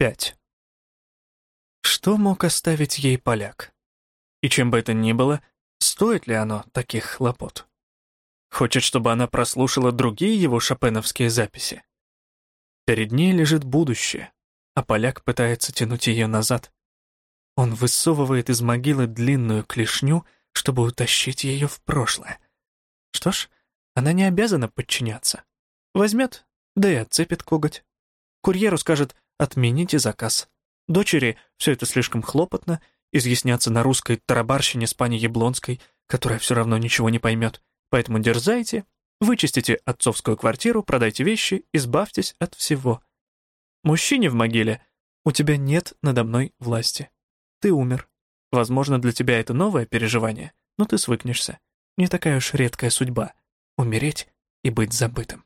5. Что мог оставить ей поляк? И чем бы это ни было, стоит ли оно таких хлопот? Хочет, чтобы она прослушала другие его шопеновские записи? Перед ней лежит будущее, а поляк пытается тянуть ее назад. Он высовывает из могилы длинную клешню, чтобы утащить ее в прошлое. Что ж, она не обязана подчиняться. Возьмет, да и отцепит коготь. Курьеру скажет «отмените заказ». Дочери все это слишком хлопотно, изъясняться на русской тарабарщине с пани Яблонской, которая все равно ничего не поймет. Поэтому дерзайте, вычистите отцовскую квартиру, продайте вещи, избавьтесь от всего. Мужчине в могиле «У тебя нет надо мной власти. Ты умер. Возможно, для тебя это новое переживание, но ты свыкнешься. Не такая уж редкая судьба — умереть и быть забытым».